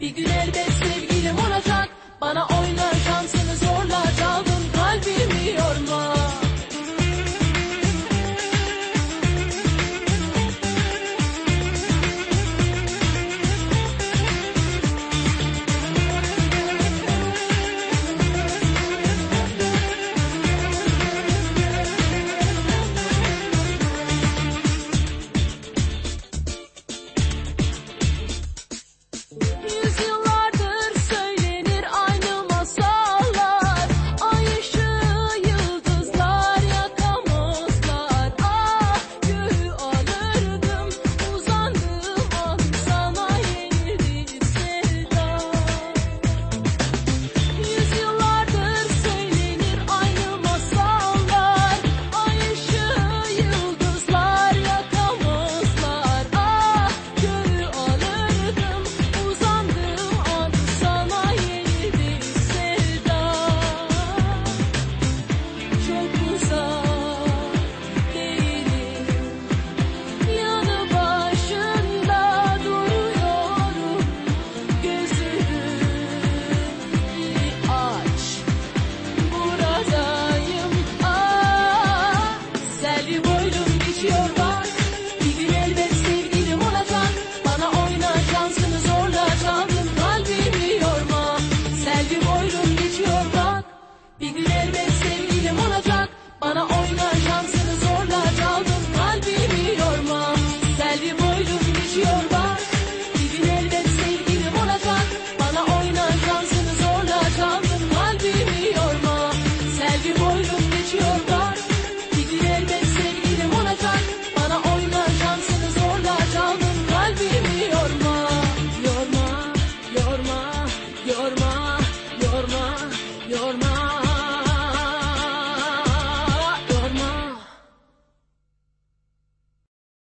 Bir gün elbet You.